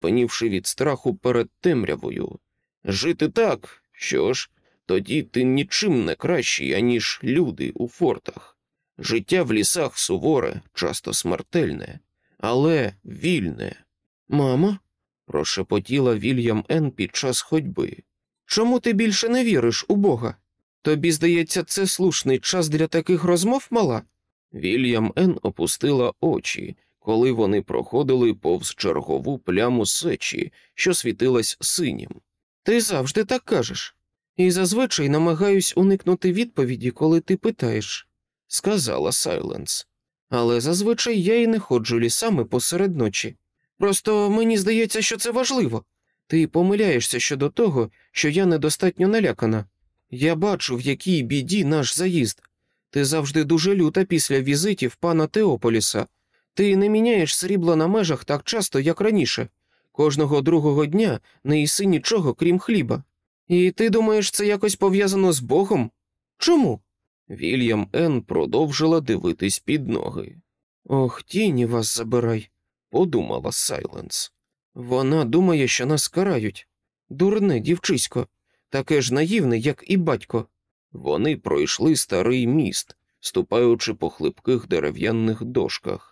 остовпенівши від страху перед темрявою. Жити так, що ж, тоді ти нічим не кращий, аніж люди у фортах. Життя в лісах суворе, часто смертельне, але вільне. Мамо, прошепотіла Вільям Ен під час ходьби. Чому ти більше не віриш у Бога? Тобі здається, це слушний час для таких розмов мала? Вільям Ен опустила очі, коли вони проходили повз чергову пляму сечі, що світилась синім. Ти завжди так кажеш, і зазвичай намагаюсь уникнути відповіді, коли ти питаєш, сказала Сайленс. Але зазвичай я і не ходжу лісами посеред ночі. Просто мені здається, що це важливо. Ти помиляєшся щодо того, що я недостатньо налякана. Я бачу, в якій біді наш заїзд. Ти завжди дуже люта після візитів пана Теополіса. Ти не міняєш срібла на межах так часто, як раніше. Кожного другого дня не їси нічого, крім хліба. І ти думаєш, це якось пов'язано з Богом? Чому? Вільям Ен продовжила дивитись під ноги. Ох, тіні вас забирай, подумала Сайленс. Вона думає, що нас карають. Дурне, дівчисько, таке ж наївне, як і батько. Вони пройшли старий міст, ступаючи по хлипких дерев'яних дошках.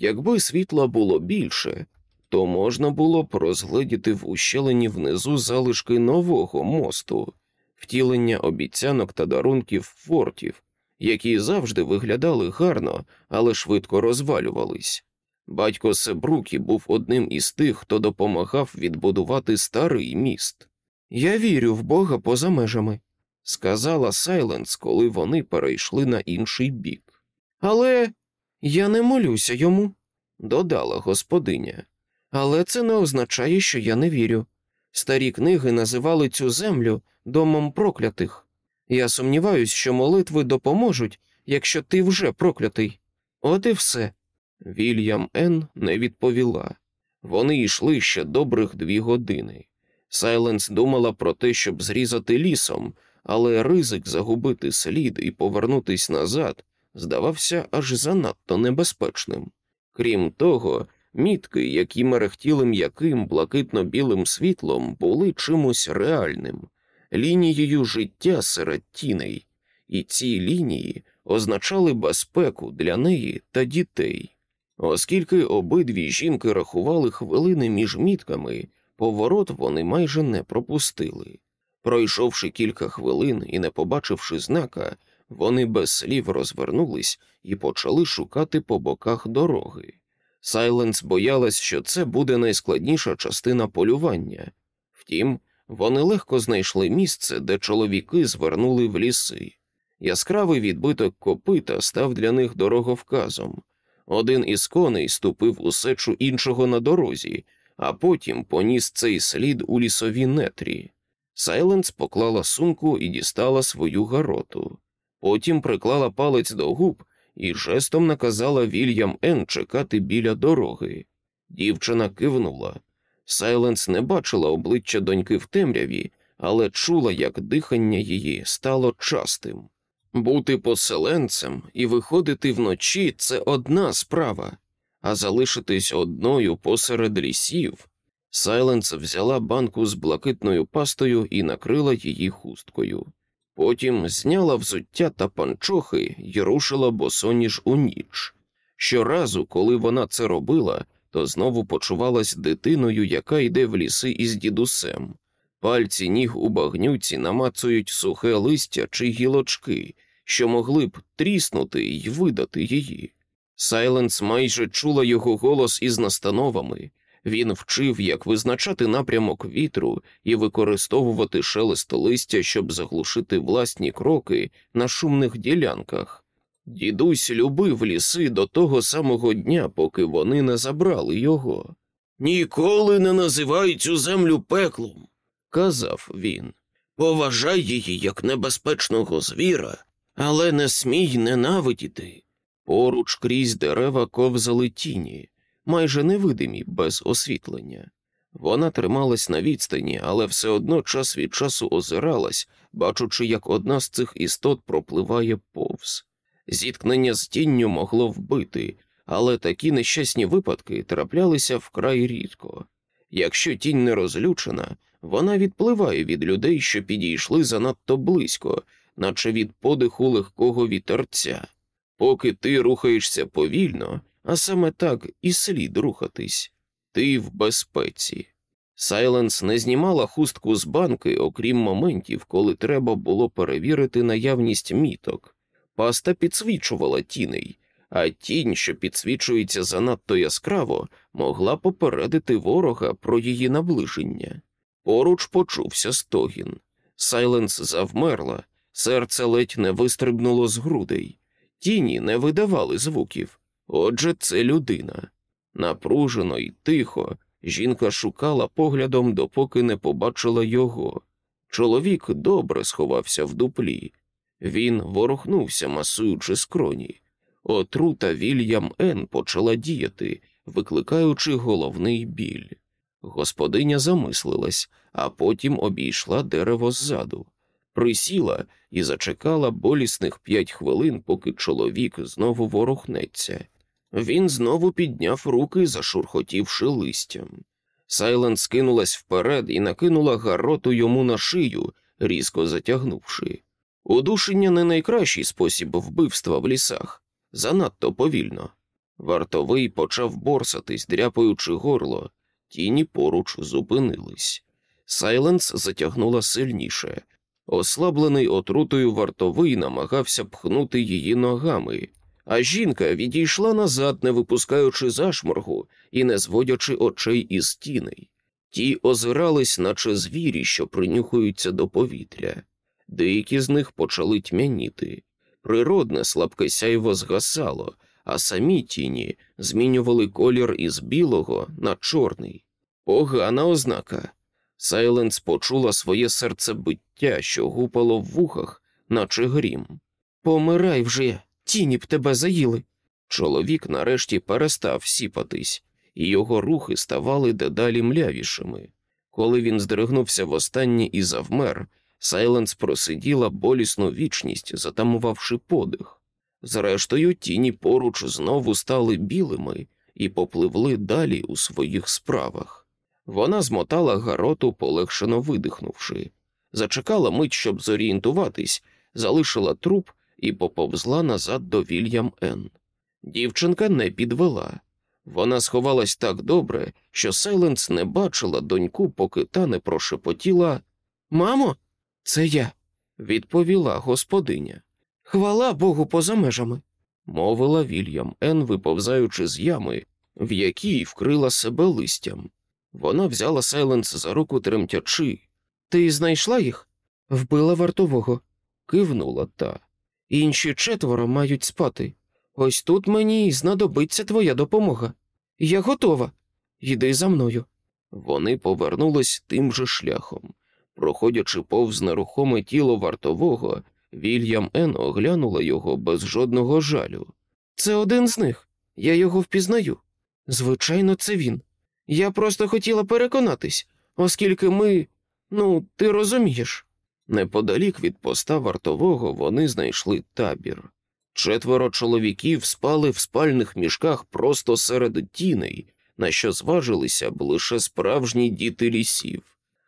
Якби світла було більше, то можна було б розгледіти в ущелині внизу залишки нового мосту, втілення обіцянок та дарунків фортів, які завжди виглядали гарно, але швидко розвалювались. Батько Себрукі був одним із тих, хто допомагав відбудувати старий міст. Я вірю в Бога поза межами, сказала Сайленс, коли вони перейшли на інший бік. Але я не молюся йому, додала господиня. Але це не означає, що я не вірю. Старі книги називали цю землю домом проклятих. Я сумніваюсь, що молитви допоможуть, якщо ти вже проклятий. От і все. Вільям Н. не відповіла. Вони йшли ще добрих дві години. Сайленс думала про те, щоб зрізати лісом, але ризик загубити слід і повернутись назад здавався аж занадто небезпечним. Крім того, мітки, які мерехтіли м'яким блакитно-білим світлом, були чимось реальним, лінією життя серед тіней, і ці лінії означали безпеку для неї та дітей. Оскільки обидві жінки рахували хвилини між мітками, поворот вони майже не пропустили. Пройшовши кілька хвилин і не побачивши знака, вони без слів розвернулись і почали шукати по боках дороги. Сайленс боялась, що це буде найскладніша частина полювання. Втім, вони легко знайшли місце, де чоловіки звернули в ліси. Яскравий відбиток копита став для них дороговказом. Один із коней ступив у сечу іншого на дорозі, а потім поніс цей слід у лісові нетрі. Сайленс поклала сумку і дістала свою гароту. Потім приклала палець до губ і жестом наказала Вільям Ен чекати біля дороги. Дівчина кивнула. Сайленс не бачила обличчя доньки в темряві, але чула, як дихання її стало частим. Бути поселенцем і виходити вночі це одна справа, а залишитись одною посеред лісів. Сайленс взяла банку з блакитною пастою і накрила її хусткою. Потім зняла взуття та панчохи і рушила босоніж у ніч. Щоразу, коли вона це робила, то знову почувалась дитиною, яка йде в ліси із дідусем. Пальці ніг у багнюці намацують сухе листя чи гілочки, що могли б тріснути й видати її. Сайленс майже чула його голос із настановами. Він вчив, як визначати напрямок вітру і використовувати шелест листя, щоб заглушити власні кроки на шумних ділянках. Дідусь любив ліси до того самого дня, поки вони не забрали його. Ніколи не називай цю землю пеклом, казав він. Поважай її як небезпечного звіра, але не смій ненавидіти. Поруч крізь дерева ковзали тіні майже невидимі без освітлення. Вона трималась на відстані, але все одно час від часу озиралась, бачучи, як одна з цих істот пропливає повз. Зіткнення з тінню могло вбити, але такі нещасні випадки траплялися вкрай рідко. Якщо тінь не розлючена, вона відпливає від людей, що підійшли занадто близько, наче від подиху легкого вітерця. Поки ти рухаєшся повільно, а саме так і слід рухатись, ти в безпеці. Сайленс не знімала хустку з банки, окрім моментів, коли треба було перевірити наявність міток. Паста підсвічувала тіней, а тінь, що підсвічується занадто яскраво, могла попередити ворога про її наближення. Поруч почувся стогін. Сайленс завмерла, серце ледь не вистрибнуло з грудей. Тіні не видавали звуків. Отже, це людина. Напружено і тихо, жінка шукала поглядом, допоки не побачила його. Чоловік добре сховався в дуплі. Він ворухнувся, масуючи скроні. Отрута Вільям Н почала діяти, викликаючи головний біль. Господиня замислилась, а потім обійшла дерево ззаду, присіла і зачекала болісних п'ять хвилин, поки чоловік знову ворухнеться. Він знову підняв руки, зашурхотівши листям. Сайленд скинулась вперед і накинула гароту йому на шию, різко затягнувши. Удушення не найкращий спосіб вбивства в лісах, занадто повільно. Вартовий почав борсатись, дряпаючи горло, тіні поруч зупинились. Сайленс затягнула сильніше. Ослаблений отрутою вартовий намагався пхнути її ногами, а жінка відійшла назад, не випускаючи зашморгу і не зводячи очей із тіней. Ті озирались, наче звірі, що принюхуються до повітря. Деякі з них почали тьмяніти. Природне слабке сяйво згасало, а самі тіні змінювали колір із білого на чорний. Погана ознака. Сайленс почула своє серцебиття, що гупало в вухах, наче грім. Помирай вже, тіні б тебе заїли. Чоловік нарешті перестав сіпатись, і його рухи ставали дедалі млявішими. Коли він здригнувся востаннє і завмер, Сайленс просиділа болісну вічність, затамувавши подих. Зрештою, тіні поруч знову стали білими і попливли далі у своїх справах. Вона змотала гароту, полегшено видихнувши, зачекала мить, щоб зорієнтуватись, залишила труп і поповзла назад до Вільям Н. Дівчинка не підвела. Вона сховалась так добре, що Сайленс не бачила доньку, поки та не прошепотіла Мамо, це я, відповіла господиня. Хвала Богу поза межами, мовила Вільям Н, виповзаючи з ями, в якій вкрила себе листям. Вона взяла Сайленс за руку тремтячи. Ти знайшла їх? Вбила вартового, кивнула та. Інші четверо мають спати. Ось тут мені знадобиться твоя допомога. Я готова. Йди за мною. Вони повернулись тим же шляхом. Проходячи повз нерухоме тіло вартового, Вільям Ен оглянула його без жодного жалю. Це один з них. Я його впізнаю. Звичайно, це він. Я просто хотіла переконатись, оскільки ми. Ну, ти розумієш. Неподалік від поста вартового вони знайшли табір. Четверо чоловіків спали в спальних мішках просто серед тіней, на що зважилися б лише справжні діти лісів.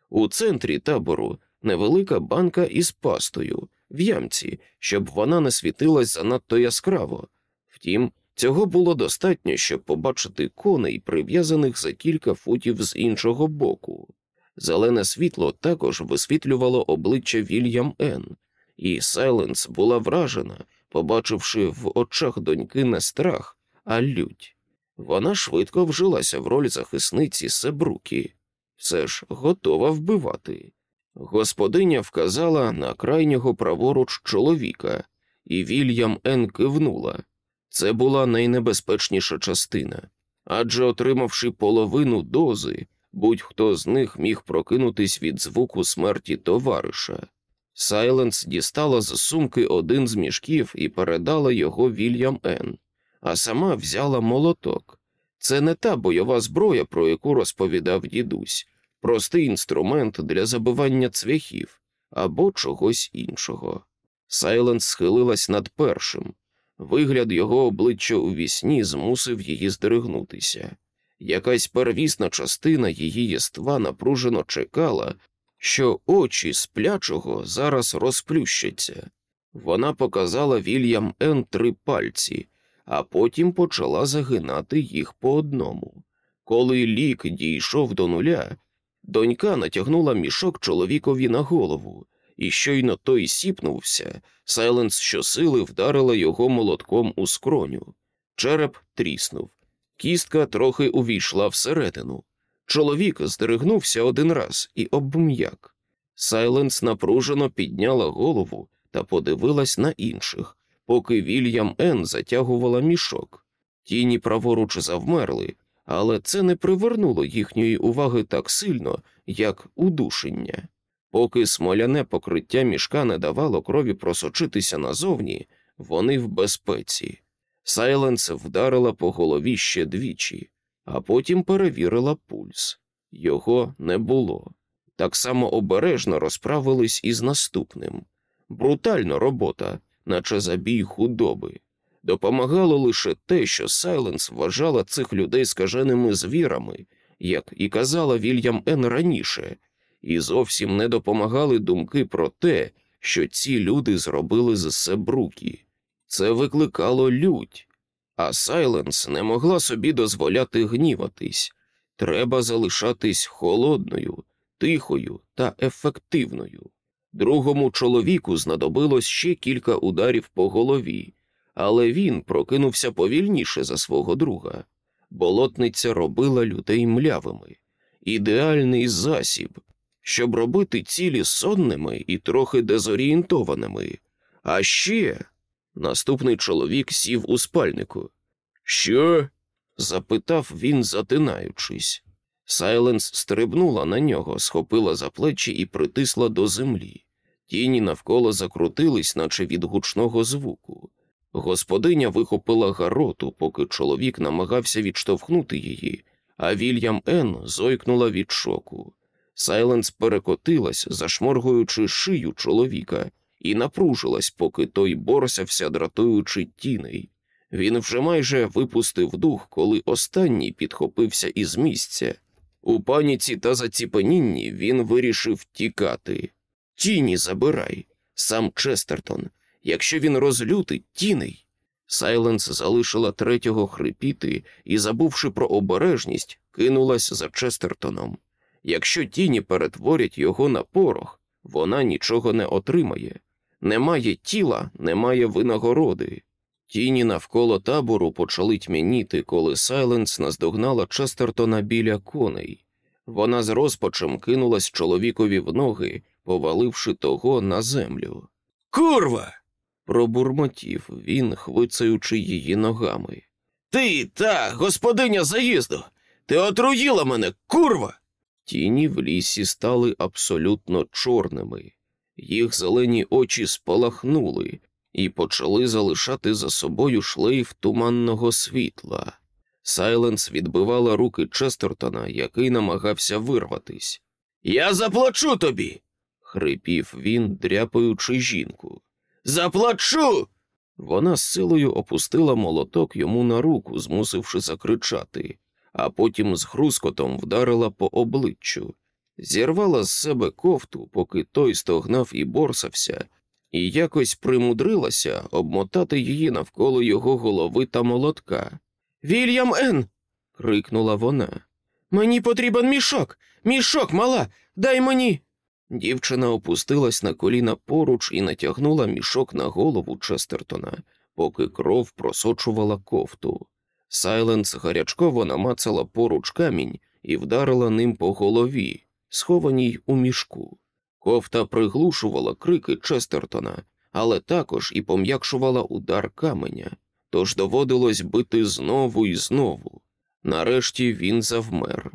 У центрі табору невелика банка із пастою, в ямці, щоб вона не світилась занадто яскраво. Втім, цього було достатньо, щоб побачити коней, прив'язаних за кілька футів з іншого боку. Зелене світло також висвітлювало обличчя Вільям Н, і Сайленс була вражена, побачивши в очах доньки не страх, а лють. Вона швидко вжилася в роль захисниці Себрукі, все ж готова вбивати. Господиня вказала на крайнього праворуч чоловіка, і Вільям Н. кивнула. Це була найнебезпечніша частина, адже, отримавши половину дози, будь-хто з них міг прокинутись від звуку смерті товариша. Сайленс дістала з сумки один з мішків і передала його Вільям Н., а сама взяла молоток. Це не та бойова зброя, про яку розповідав дідусь, простий інструмент для забивання цвяхів або чогось іншого. Сайленс схилилась над першим. Вигляд його обличчя у вісні змусив її здригнутися. Якась первісна частина її єства напружено чекала, що очі сплячого зараз розплющаться. Вона показала Вільям Ен три пальці, а потім почала загинати їх по одному. Коли лік дійшов до нуля, донька натягнула мішок чоловікові на голову, і щойно той сіпнувся, Сайленс щосили вдарила його молотком у скроню. Череп тріснув. Кістка трохи увійшла всередину. Чоловік здригнувся один раз і обм'як. Сайленс напружено підняла голову та подивилась на інших, поки Вільям Ен затягувала мішок. Тіні праворуч завмерли, але це не привернуло їхньої уваги так сильно, як удушення. Поки смоляне покриття мішка не давало крові просочитися назовні, вони в безпеці. Сайленс вдарила по голові ще двічі, а потім перевірила пульс. Його не було. Так само обережно розправились із наступним. Брутальна робота, наче забій худоби. Допомагало лише те, що Сайленс вважала цих людей скаженими звірами, як і казала Вільям Ен раніше, і зовсім не допомагали думки про те, що ці люди зробили з Себрукі. Це викликало лють, а Сайленс не могла собі дозволяти гніватись. Треба залишатись холодною, тихою та ефективною. Другому чоловіку знадобилось ще кілька ударів по голові, але він прокинувся повільніше за свого друга. Болотниця робила людей млявими, ідеальний засіб, щоб робити цілі сонними і трохи дезорієнтованими. А ще наступний чоловік сів у спальнику. Що? запитав він, затинаючись. Сайленс стрибнула на нього, схопила за плечі і притисла до землі. Тіні навколо закрутились, наче від гучного звуку. Господиня вихопила гароту, поки чоловік намагався відштовхнути її, а Вільям Ен зойкнула від шоку. Сайленс перекотилась, зашморгуючи шию чоловіка, і напружилась, поки той борсявся, дратуючи тіней. Він вже майже випустив дух, коли останній підхопився із місця. У паніці та заціпенінні він вирішив тікати. Тіні забирай, сам Честертон. Якщо він розлютить тіней. Сайленс залишила третього хрипіти і, забувши про обережність, кинулась за Честертоном. Якщо тіні перетворять його на порох, вона нічого не отримає. Немає тіла, немає винагороди. Тіні навколо табору почали тьмяніти, коли Сайленс наздогнала Честертона біля коней. Вона з розпачем кинулась чоловікові в ноги, поваливши того на землю. Курва! Пробурмотів він, хвицаючи її ногами. Ти та господиня заїзду! Ти отруїла мене, курва! Тіні в лісі стали абсолютно чорними, їх зелені очі спалахнули і почали залишати за собою шлейф туманного світла. Сайленс відбивала руки Честертона, який намагався вирватись. Я заплачу тобі. хрипів він, дряпаючи жінку. Заплачу. Вона з силою опустила молоток йому на руку, змусивши закричати, а потім з хрускотом вдарила по обличчю, зірвала з себе кофту, поки той стогнав і борсався, і якось примудрилася обмотати її навколо його голови та молотка. Вільям Ен. крикнула вона. Мені потрібен мішок. Мішок, мала, дай мені. Дівчина опустилась на коліна поруч і натягнула мішок на голову Честертона, поки кров просочувала кофту. Сайленс гарячково намацала поруч камінь і вдарила ним по голові, схованій у мішку. Кофта приглушувала крики Честертона, але також і пом'якшувала удар каменя, тож доводилось бити знову і знову. Нарешті він завмер.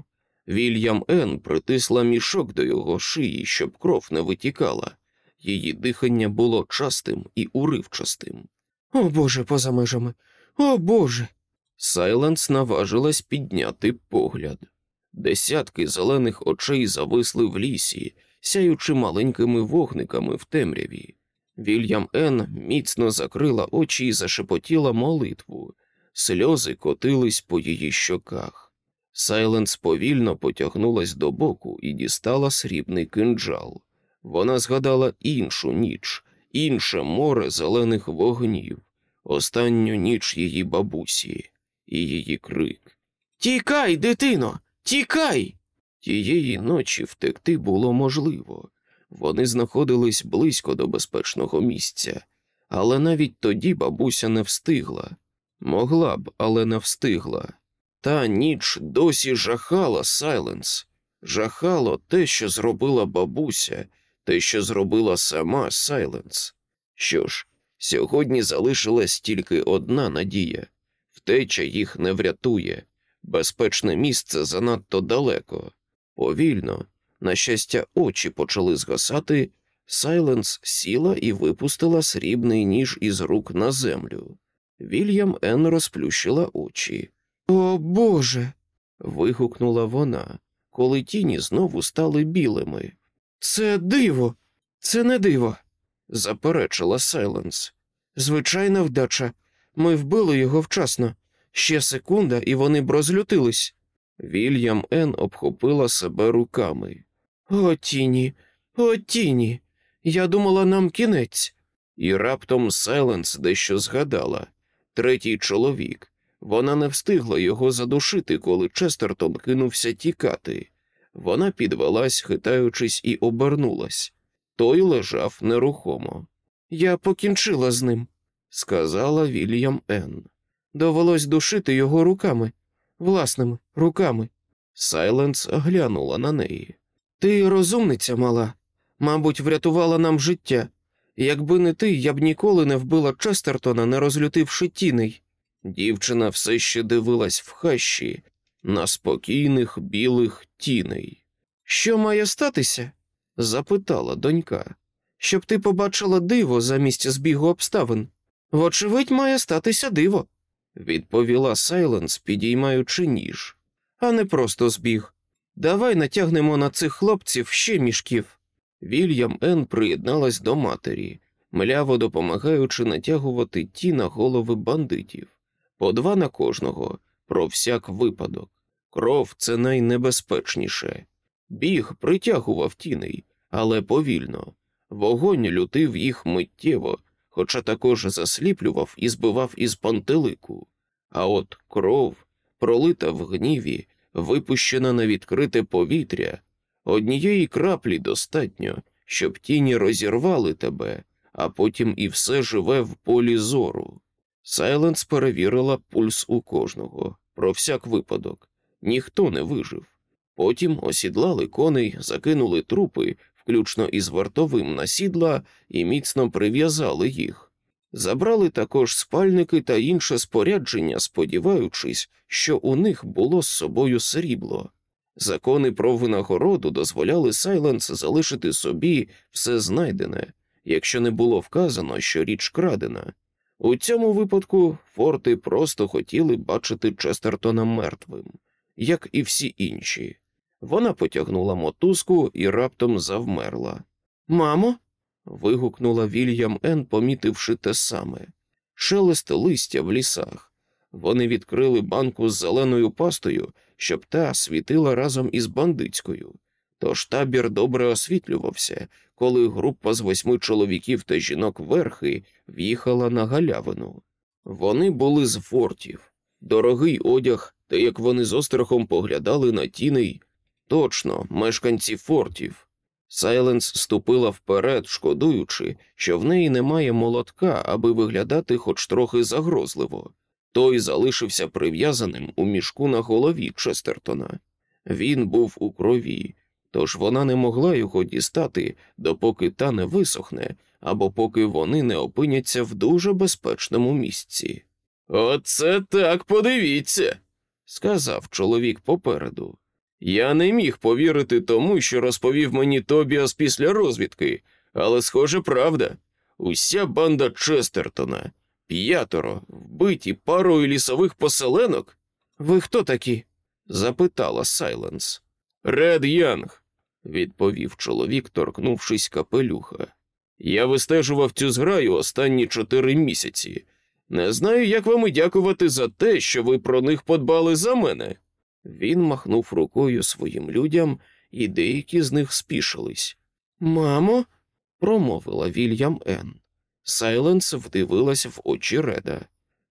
Вільям Ен притисла мішок до його шиї, щоб кров не витікала. Її дихання було частим і уривчастим. О Боже, поза межами. О Боже. Сайленс наважилась підняти погляд. Десятки зелених очей зависли в лісі, сяючи маленькими вогниками в темряві. Вільям Ен міцно закрила очі і зашепотіла молитву. Сльози котились по її щоках. Сайленс повільно потягнулась до боку і дістала срібний кинджал. Вона згадала іншу ніч, інше море зелених вогнів, останню ніч її бабусі і її крик. Тікай, дитино, тікай. Тієї ночі втекти було можливо. Вони знаходились близько до безпечного місця, але навіть тоді бабуся не встигла. Могла б, але не встигла. Та ніч досі жахала Сайленс. Жахало те, що зробила бабуся, те, що зробила сама Сайленс. Що ж, сьогодні залишилась тільки одна надія втеча їх не врятує, безпечне місце занадто далеко. Повільно, на щастя, очі почали згасати. Сайленс сіла і випустила срібний ніж із рук на землю. Вільям Ен розплющила очі. О Боже. вигукнула вона, коли тіні знову стали білими. Це диво, це не диво, Заперечила Сайленс. звичайна вдача. Ми вбили його вчасно. Ще секунда, і вони б розлютились. Вільям Ен обхопила себе руками. О, тіні, о, тіні. Я думала, нам кінець. І раптом Сайленс дещо згадала третій чоловік. Вона не встигла його задушити, коли Честертон кинувся тікати. Вона підвелась, хитаючись, і обернулась. Той лежав нерухомо. Я покінчила з ним, Сказала Вільям Ен. Довелось душити його руками, власними руками. Сайленс глянула на неї. Ти розумниця мала, мабуть, врятувала нам життя. Якби не ти, я б ніколи не вбила Честертона, не розлютивши тіней. Дівчина все ще дивилась в хащі на спокійних білих тіней. Що має статися? Запитала донька. Щоб ти побачила диво замість збігу обставин. Вочевидь, має статися диво, Відповіла Сайленс, підіймаючи ніж. а не просто збіг. Давай натягнемо на цих хлопців ще мішків. Вільям Ен приєдналась до матері, мляво допомагаючи натягувати ті на голови бандитів, по два на кожного, про всяк випадок. Кров це найнебезпечніше. Біг притягував тіней, але повільно. Вогонь лютив їх миттєво, хоча також засліплював і збивав із пантелику. А от кров, пролита в гніві, випущена на відкрите повітря, однієї краплі достатньо, щоб тіні розірвали тебе, а потім і все живе в полі зору. Сайленс перевірила пульс у кожного, про всяк випадок. Ніхто не вижив. Потім осідлали коней, закинули трупи, включно із вартовим на сідла, і міцно прив'язали їх. Забрали також спальники та інше спорядження, сподіваючись, що у них було з собою срібло. Закони про винагороду дозволяли Сайленс залишити собі все знайдене, якщо не було вказано, що річ крадена. У цьому випадку форти просто хотіли бачити Честертона мертвим, як і всі інші. Вона потягнула мотузку і раптом завмерла. Мамо, вигукнула Вільям Ен, помітивши те саме. Шелест листя в лісах. Вони відкрили банку з зеленою пастою, щоб та світила разом із бандитською. Тож табір добре освітлювався, коли група з восьми чоловіків та жінок верхи в'їхала на галявину. Вони були з фортів, дорогий одяг, та як вони з острахом поглядали на тіней, точно мешканці фортів. Сайленс ступила вперед, шкодуючи, що в неї немає молотка, аби виглядати хоч трохи загрозливо. Той залишився прив'язаним у мішку на голові Честертона. Він був у крові, тож вона не могла його дістати, допоки та не висохне, або поки вони не опиняться в дуже безпечному місці. Оце так подивіться, сказав чоловік попереду. Я не міг повірити тому, що розповів мені Тобіас після розвідки, але, схоже, правда. Уся банда Честертона, п'ятеро, вбиті парою лісових поселенок. ви хто такі? запитала Сайленс. Ред Янг, відповів чоловік, торкнувшись капелюха. Я вистежував цю зграю останні чотири місяці. Не знаю, як вам і дякувати за те, що ви про них подбали за мене. Він махнув рукою своїм людям, і деякі з них спішились. Мамо, промовила Вільям Ен. Сайленс вдивилась в очі Реда.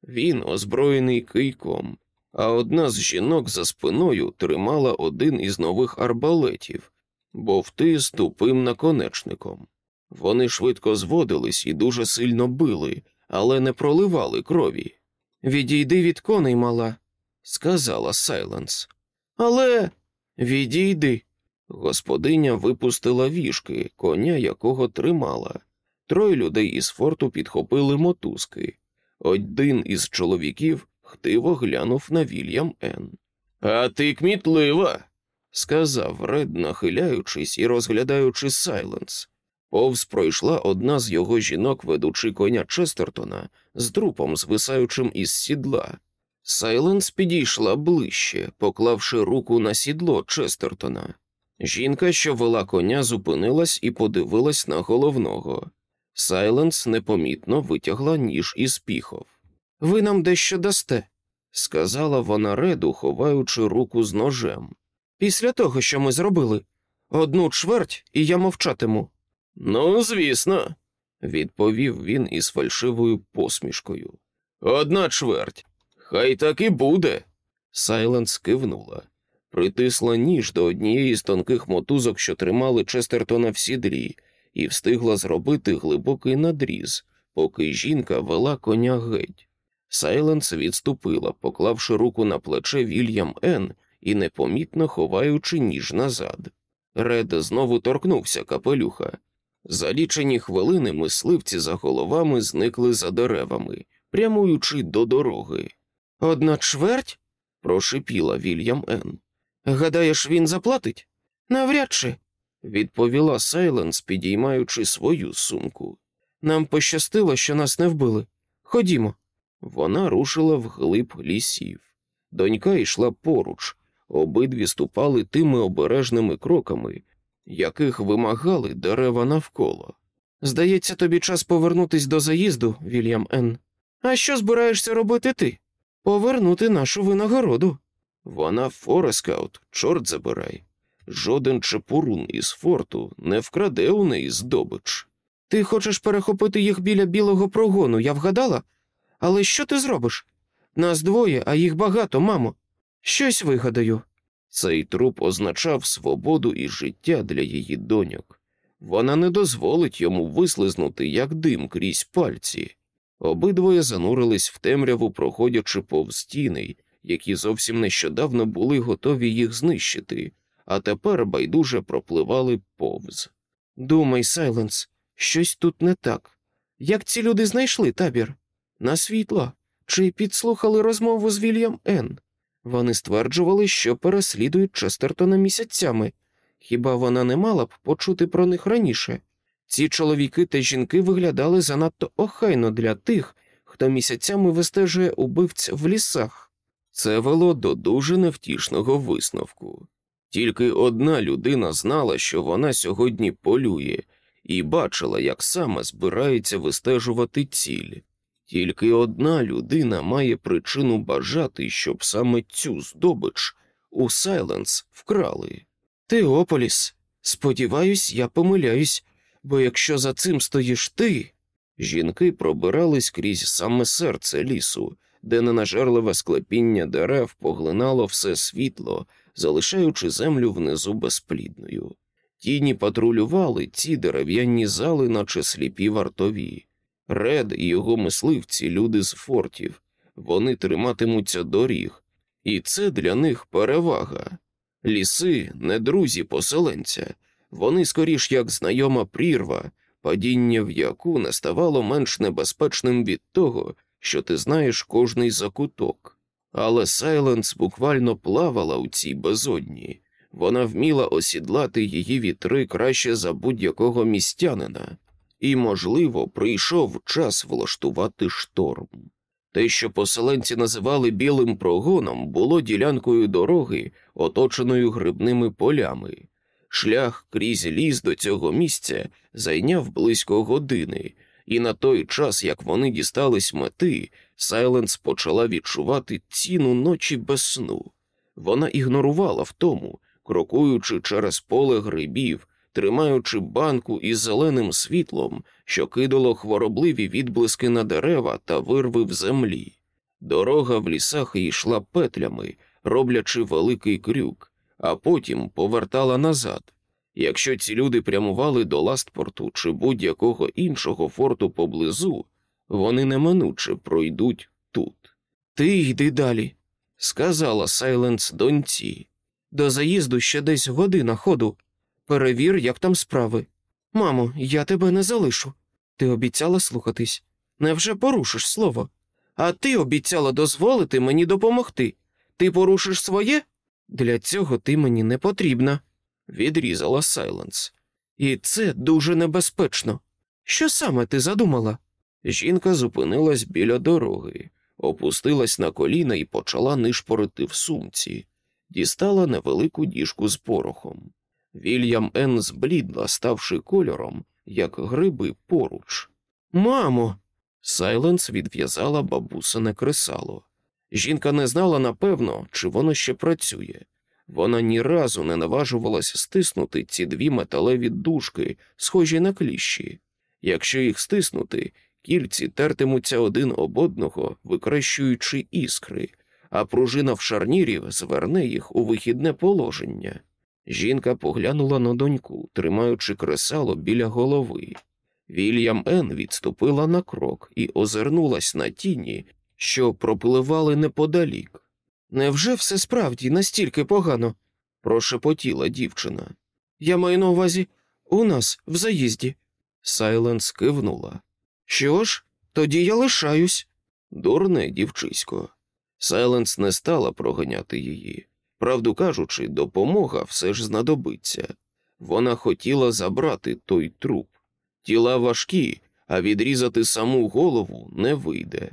Він озброєний кийком, а одна з жінок за спиною тримала один із нових арбалетів, бовти з тупим наконечником. Вони швидко зводились і дуже сильно били, але не проливали крові. відійди від коней, мала, Сказала Сайленс. але відійди. Господиня випустила вішки, коня якого тримала. Троє людей із форту підхопили мотузки. Один із чоловіків хтиво глянув на Вільям Ен. А ти кмітлива, сказав Ред, нахиляючись і розглядаючи Сайленс. Повз пройшла одна з його жінок, ведучи коня Честертона, з трупом, звисаючим із сідла. Сайленс підійшла ближче, поклавши руку на сідло Честертона. Жінка, що вела коня, зупинилась і подивилась на головного. Сайленс непомітно витягла ніж із піхов. Ви нам дещо дасте, Сказала вона Реду, ховаючи руку з ножем. після того, що ми зробили. Одну чверть, і я мовчатиму. Ну, звісно, відповів він із фальшивою посмішкою. Одна чверть. Хай так і буде. Сайленс кивнула, притисла ніж до однієї з тонких мотузок, що тримали Честертона в сідлі, і встигла зробити глибокий надріз, поки жінка вела коня геть. Сайленс відступила, поклавши руку на плече Вільям Н і непомітно ховаючи ніж назад. Ред знову торкнувся капелюха. За лічені хвилини мисливці за головами зникли за деревами, прямуючи до дороги. Одна чверть? Прошипіла Вільям Н. Гадаєш, він заплатить? Навряд чи. Відповіла Сайленс, підіймаючи свою сумку. Нам пощастило, що нас не вбили. Ходімо. Вона рушила вглиб лісів. Донька йшла поруч, обидві ступали тими обережними кроками, яких вимагали дерева навколо. Здається, тобі час повернутись до заїзду, Вільям Н. А що збираєшся робити ти? Повернути нашу винагороду. Вона форескаут, чорт забирай. Жоден чепурун із форту не вкраде у неї здобич. Ти хочеш перехопити їх біля білого прогону, я вгадала? Але що ти зробиш? Нас двоє, а їх багато, мамо. Щось вигадаю. Цей труп означав свободу і життя для її доньок. Вона не дозволить йому вислизнути, як дим крізь пальці. Обидвоє занурились в темряву, проходячи повз стіни, які зовсім нещодавно були готові їх знищити, а тепер байдуже пропливали повз. Думай, Сайленс, щось тут не так. Як ці люди знайшли табір? На світло? Чи підслухали розмову з Вільям Н? Вони стверджували, що переслідують Честертона місяцями. Хіба вона не мала б почути про них раніше? Ці чоловіки та жінки виглядали занадто охайно для тих, хто місяцями вистежує убивць в лісах. Це вело до дуже невтішного висновку. Тільки одна людина знала, що вона сьогодні полює, і бачила, як саме збирається вистежувати ціль. Тільки одна людина має причину бажати, щоб саме цю здобич у Сайленс вкрали. Теополіс, сподіваюсь, я помиляюсь, бо якщо за цим стоїш ти. Жінки пробирались крізь саме серце лісу, де ненажерливе склепіння дерев поглинало все світло, залишаючи землю внизу безплідною. Тіні патрулювали ці дерев'яні зали, наче сліпі вартові. Ред і його мисливці, люди з фортів, вони триматимуться доріг, і це для них перевага. Ліси не друзі поселенця, вони скоріш як знайома прірва, падіння в яку не ставало менш небезпечним від того, що ти знаєш кожний закуток. Але Сайленс буквально плавала у цій безодні, вона вміла осідлати її вітри краще за будь-якого містянина, і, можливо, прийшов час влаштувати шторм. Те, що поселенці називали білим прогоном, було ділянкою дороги, оточеною грибними полями. Шлях крізь ліс до цього місця зайняв близько години, і на той час, як вони дістались мети, Сайленс почала відчувати ціну ночі без сну. Вона ігнорувала втому, крокуючи через поле грибів, тримаючи банку із зеленим світлом, що кидало хворобливі відблиски на дерева та вирви в землі. Дорога в лісах йшла петлями, роблячи великий крюк, а потім повертала назад. Якщо ці люди прямували до Ластпорту чи будь-якого іншого форту поблизу, вони неминуче пройдуть тут. Ти йди далі, сказала Сайленс доньці. До заїзду ще десь година ходу. Перевір, як там справи. Мамо, я тебе не залишу. Ти обіцяла слухатись. Невже порушиш слово? А ти обіцяла дозволити мені допомогти. Ти порушиш своє? Для цього ти мені не потрібна, відрізала Сайленс. І це дуже небезпечно. Що саме ти задумала? Жінка зупинилась біля дороги, опустилась на коліна і почала нишпорити в сумці, дістала невелику діжку з порохом. Вільям Енн зблідла, ставши кольором, як гриби поруч. Мамо. Сайленс відв'язала бабусине кресало. Жінка не знала напевно, чи воно ще працює. Вона ні разу не наважувалася стиснути ці дві металеві дужки, схожі на кліщі. Якщо їх стиснути, кільці тертимуться один об одного, викрещуючи іскри, а пружина в шарнірі зверне їх у вихідне положення. Жінка поглянула на доньку, тримаючи кресало біля голови. Вільям Ен відступила на крок і озирнулась на тіні, що пропливали неподалік. Невже все справді настільки погано? прошепотіла дівчина. Я маю на увазі у нас в заїзді. Сайленс кивнула. Що ж, тоді я лишаюсь. Дурне дівчисько. Сайленс не стала проганяти її. Правду кажучи, допомога все ж знадобиться. Вона хотіла забрати той труп. Тіла важкі, а відрізати саму голову не вийде.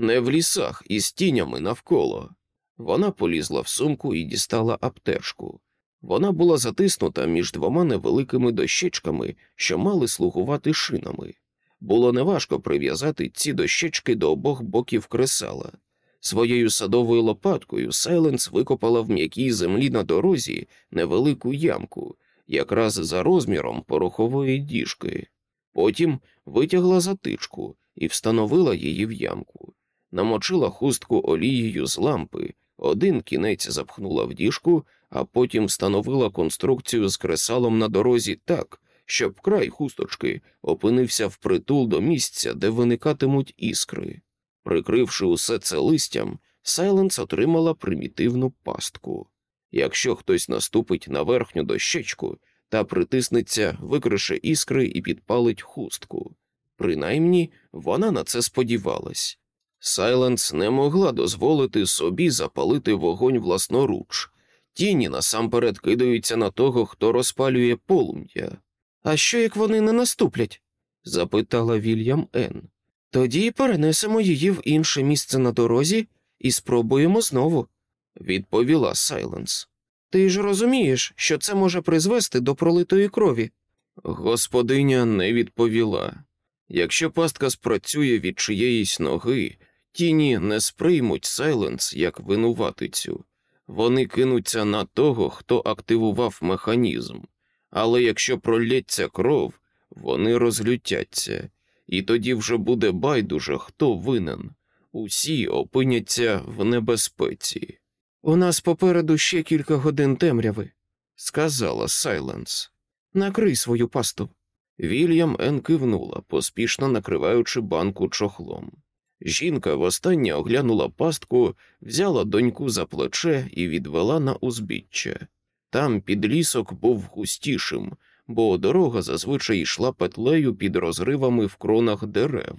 Не в лісах із тінями навколо. Вона полізла в сумку і дістала аптечку. Вона була затиснута між двома невеликими дощечками, що мали слугувати шинами. Було неважко прив'язати ці дощечки до обох боків кресала. Своєю садовою лопаткою Сайленс викопала в м'якій землі на дорозі невелику ямку, якраз за розміром порохової діжки. Потім витягла затичку і встановила її в ямку, намочила хустку олією з лампи, один кінець запхнула в діжку, а потім встановила конструкцію з кресалом на дорозі так, щоб край хусточки опинився впритул до місця, де виникатимуть іскри. Прикривши усе це листям, Сайленс отримала примітивну пастку. Якщо хтось наступить на верхню дощечку та притиснеться, викрише іскри і підпалить хустку. Принаймні вона на це сподівалась. Сайленс не могла дозволити собі запалити вогонь власноруч. Тіні насамперед кидаються на того, хто розпалює полум'я. А що як вони не наступлять? запитала Вільям Н. Тоді перенесемо її в інше місце на дорозі і спробуємо знову, відповіла Сайленс. Ти ж розумієш, що це може призвести до пролитої крові. Господиня не відповіла. Якщо пастка спрацює від чиєїсь ноги, тіні не сприймуть Сайленс як винуватицю. Вони кинуться на того, хто активував механізм. Але якщо пролється кров, вони розлютяться, і тоді вже буде байдуже, хто винен. Усі опиняться в небезпеці. У нас попереду ще кілька годин темряви, сказала Сайленс. Накрий свою пасту. Вільям Ен кивнула, поспішно накриваючи банку чохлом. Жінка востаннє оглянула пастку, взяла доньку за плече і відвела на узбіччя. Там підлісок був густішим, бо дорога зазвичай йшла петлею під розривами в кронах дерев.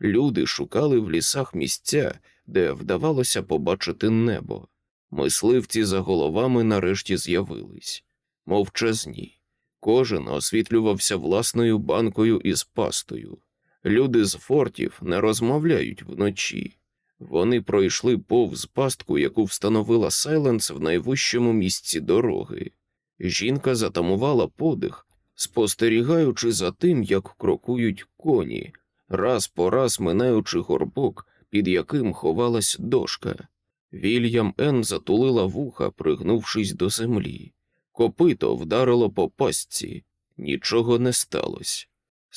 Люди шукали в лісах місця, де вдавалося побачити небо. Мисливці за головами нарешті з'явились мовчазні. Кожен освітлювався власною банкою із пастою. Люди з фортів не розмовляють вночі. Вони пройшли повз пастку, яку встановила Сайленс в найвищому місці дороги. Жінка затамувала подих, спостерігаючи за тим, як крокують коні, раз по раз минаючи горбок, під яким ховалась дошка. Вільям Ен затулила вуха, пригнувшись до землі. Копито вдарило по пастці, нічого не сталося.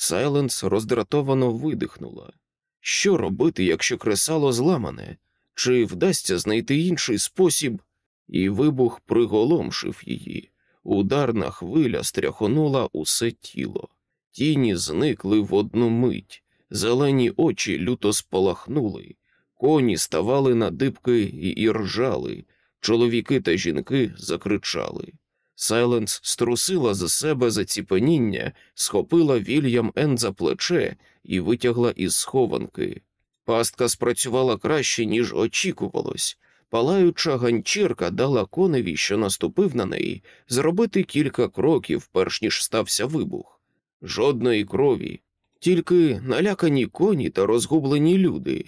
Сайленс роздратовано видихнула. Що робити, якщо кресало зламане? Чи вдасться знайти інший спосіб? І вибух приголомшив її. Ударна хвиля стряхонула усе тіло. Тіні зникли в одну мить, зелені очі люто спалахнули, коні ставали на дибки і іржали, чоловіки та жінки закричали. Сайленс струсила за себе заціпеніння, схопила Вільям Ен за плече і витягла із схованки. Пастка спрацювала краще, ніж очікувалось. Палаюча ганчірка дала коневі, що наступив на неї, зробити кілька кроків, перш ніж стався вибух. Жодної крові, тільки налякані коні та розгублені люди.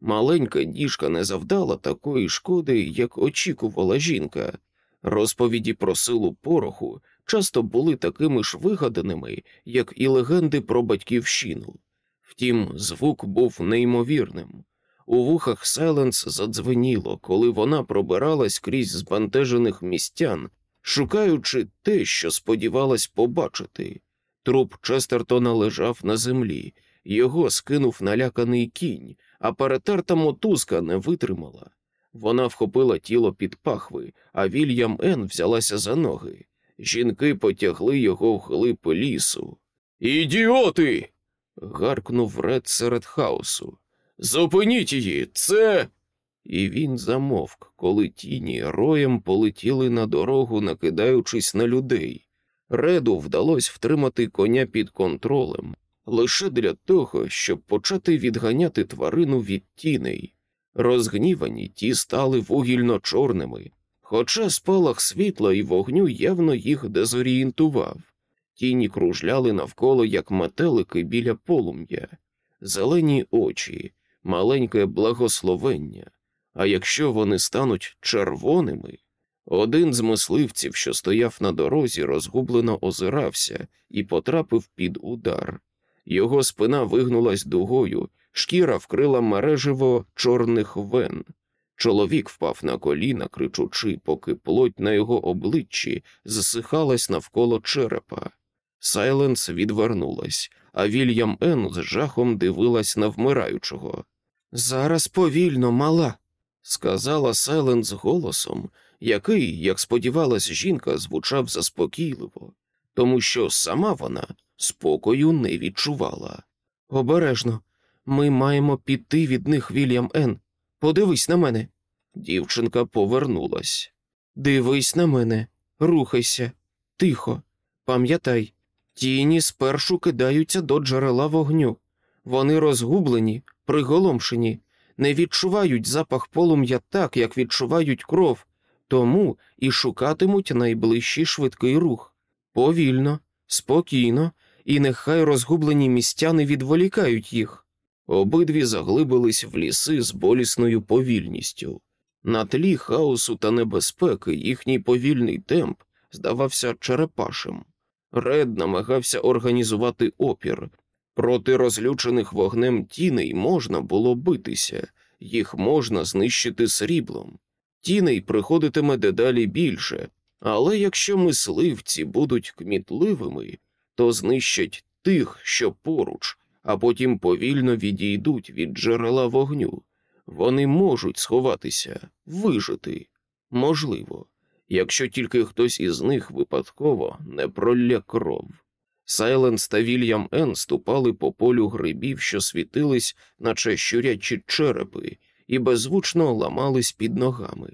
Маленька діжка не завдала такої шкоди, як очікувала жінка. Розповіді про силу пороху часто були такими ж вигаданими, як і легенди про батьківщину. Втім, звук був неймовірним. У вухах Сайленс задзвеніло, коли вона пробиралась крізь збентежених містян, шукаючи те, що сподівалась побачити. Труп Честертона лежав на землі, його скинув наляканий кінь, а перетерта мотузка не витримала. Вона вхопила тіло під пахви, а Вільям Ен взялася за ноги. Жінки потягли його в глиб лісу. Ідіоти. гаркнув Ред серед хаосу. Зупиніть її, це. І він замовк, коли тіні роєм полетіли на дорогу, накидаючись на людей. Реду вдалося втримати коня під контролем лише для того, щоб почати відганяти тварину від тіней. Розгнівані ті стали вугільно чорними, хоча спалах світла і вогню явно їх дезорієнтував. Тіні кружляли навколо, як метелики біля полум'я, зелені очі, маленьке благословення. А якщо вони стануть червоними, один з мисливців, що стояв на дорозі, розгублено озирався і потрапив під удар. Його спина вигнулась дугою, шкіра вкрила мереживо чорних вен. Чоловік впав на коліна, кричучи, поки плоть на його обличчі засихалась навколо черепа. Сайленс відвернулась, а Вільям Ен з жахом дивилась на вмираючого. Зараз повільно, мала, сказала Сайленс голосом, який, як сподівалась жінка, звучав заспокійливо, тому що сама вона спокою не відчувала. Обережно, ми маємо піти від них, Вільям Ен. Подивись на мене. Дівчинка повернулась. Дивись на мене, рухайся, тихо, пам'ятай, тіні спершу кидаються до джерела вогню. Вони розгублені, приголомшені, не відчувають запах полум'я так, як відчувають кров, тому і шукатимуть найближчий швидкий рух. Повільно, спокійно, і нехай розгублені містяни відволікають їх. Обидві заглибились в ліси з болісною повільністю. На тлі хаосу та небезпеки їхній повільний темп здавався черепашим. Ред намагався організувати опір. Проти розлючених вогнем тіней можна було битися, їх можна знищити сріблом. Тіней приходитиме дедалі більше, але якщо мисливці будуть кмітливими, то знищать тих, що поруч, а потім повільно відійдуть від джерела вогню. Вони можуть сховатися, вижити. Можливо, якщо тільки хтось із них випадково не пролля кров. Сайленс та Вільям Ен ступали по полю грибів, що світились, наче щурячі черепи, і беззвучно ламались під ногами.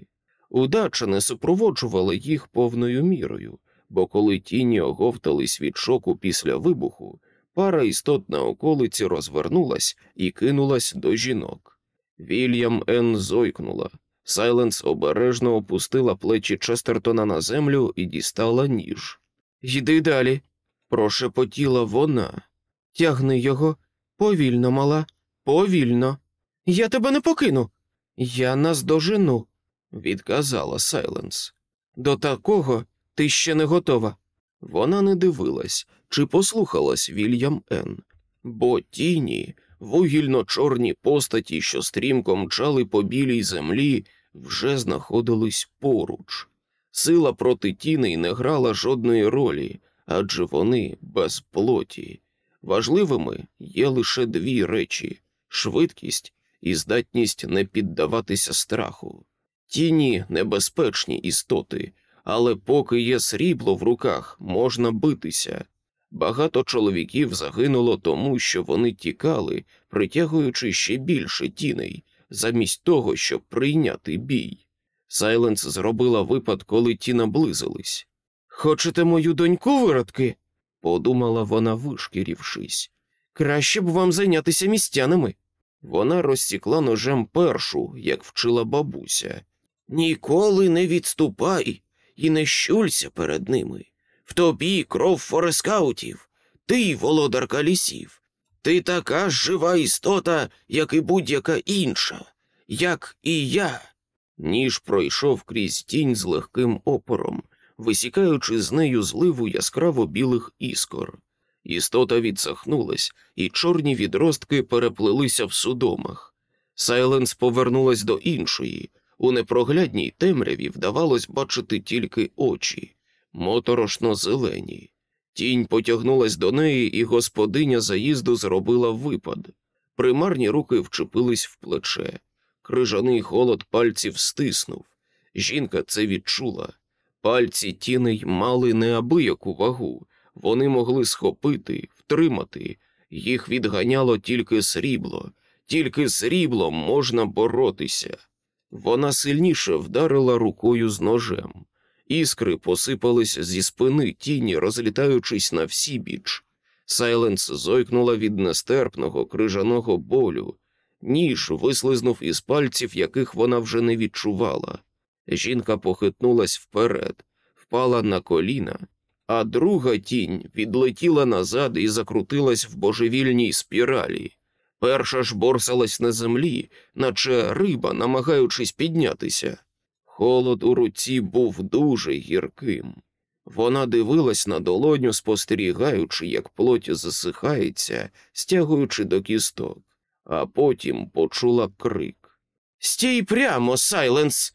Удача не супроводжувала їх повною мірою, бо коли тіні оговтались від шоку після вибуху, пара істот на околиці розвернулась і кинулась до жінок. Вільям Ен зойкнула. Сайленс обережно опустила плечі Честертона на землю і дістала ніж. Йди далі, прошепотіла вона. Тягни його повільно, мала, повільно. Я тебе не покину. Я наздожену, відказала Сайленс. До такого ти ще не готова. Вона не дивилась чи послухалась Вільям Н. Бо тіні, вугільно чорні постаті, що стрімко мчали по білій землі, вже знаходились поруч. Сила проти тіней не грала жодної ролі, адже вони без плоті. Важливими є лише дві речі швидкість і здатність не піддаватися страху. Тіні небезпечні істоти, але поки є срібло в руках, можна битися. Багато чоловіків загинуло тому, що вони тікали, притягуючи ще більше тіней, замість того, щоб прийняти бій. Сайленс зробила випад, коли ті наблизились. Хочете мою доньку виродки? подумала вона, вишкірівшись. Краще б вам зайнятися містянами. Вона розсікла ножем першу, як вчила бабуся. Ніколи не відступай і не щулься перед ними. В тобі кров форескаутів, ти володарка лісів. Ти така жива істота, як і будь-яка інша, як і я. Ніж пройшов крізь тінь з легким опором, висікаючи з нею зливу яскраво білих іскор. Істота відсахнулась, і чорні відростки переплилися в судомах. Сайленс повернулась до іншої. У непроглядній темряві вдавалось бачити тільки очі, моторошно зелені. Тінь потягнулась до неї, і господиня заїзду зробила випад. Примарні руки вчепились в плече. Крижаний холод пальців стиснув. Жінка це відчула. Пальці тіней мали неабияку вагу, вони могли схопити, втримати, їх відганяло тільки срібло, тільки сріблом можна боротися. Вона сильніше вдарила рукою з ножем. Іскри посипались зі спини тіні, розлітаючись на всі біч. Сайленс зойкнула від нестерпного крижаного болю. Ніж вислизнув із пальців, яких вона вже не відчувала. Жінка похитнулась вперед, впала на коліна, а друга тінь відлетіла назад і закрутилась в божевільній спіралі. Перша ж борсалась на землі, наче риба, намагаючись піднятися. Холод у руці був дуже гірким. Вона дивилась на долоню, спостерігаючи, як плоть засихається, стягуючи до кісток, а потім почула крик. Стій прямо, Сайленс.